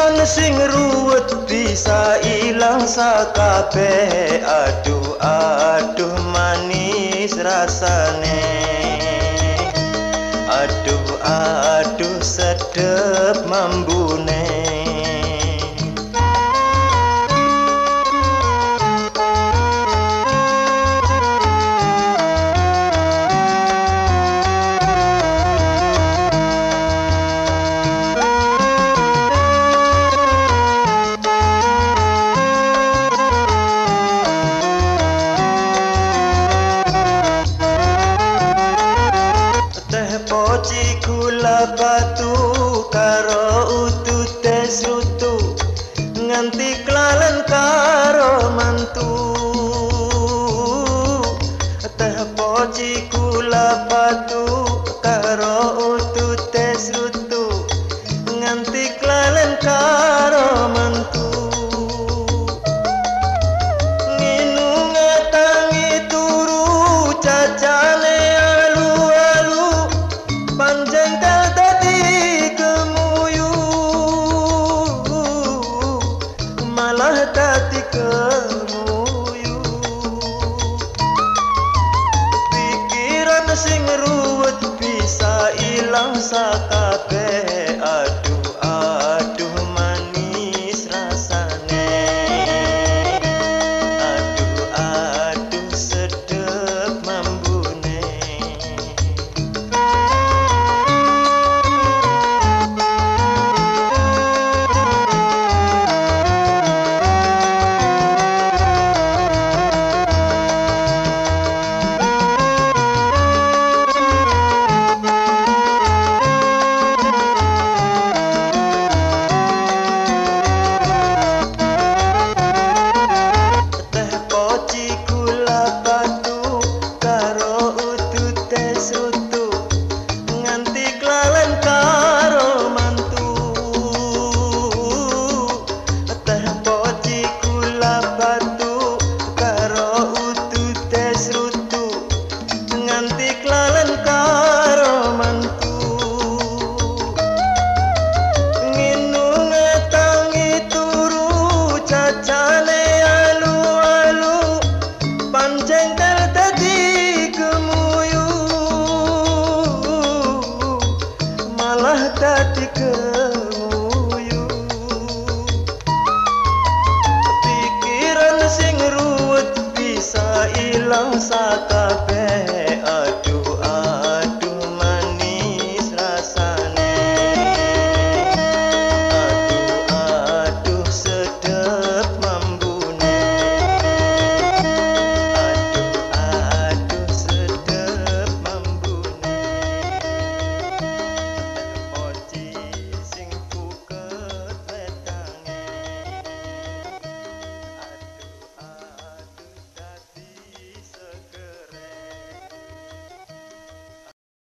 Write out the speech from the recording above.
pikiran sing ruwet bisa ilang sakape aduh aduh manis rasane. Aduh aduh sedep mambune. Nganti klalen karo mantu. Teh poci kula batu sing